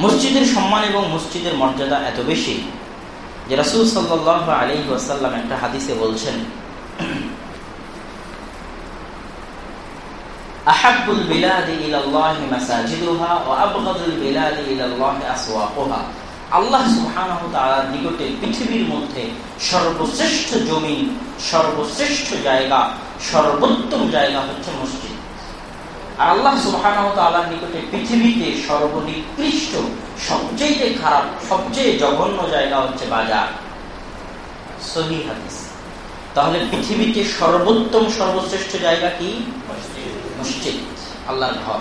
মসজিদের সম্মান এবং মসজিদের মর্যাদা এত বেশি যে রাসুল সাল্লাহ আলী ওয়াসাল্লাম একটা হাদিসে বলছেন আল্লাহ নিকটে পৃথিবীর মধ্যে সর্বশ্রেষ্ঠ জমিন, সর্বশ্রেষ্ঠ জায়গা, সর্বোত্তম জায়গা হচ্ছে মসজিদ। আল্লাহ সুবহানাহু তাআলার নিকটে পৃথিবীতে সর্বনিকৃষ্ট, সবচেয়ে খারাপ, সবচেয়ে জঘন্য জায়গা হচ্ছে বাজার। তাহলে পৃথিবীতে সর্বোত্তম, সর্বশ্রেষ্ঠ জায়গা কি? মসজিদ। আল্লাহর ঘর।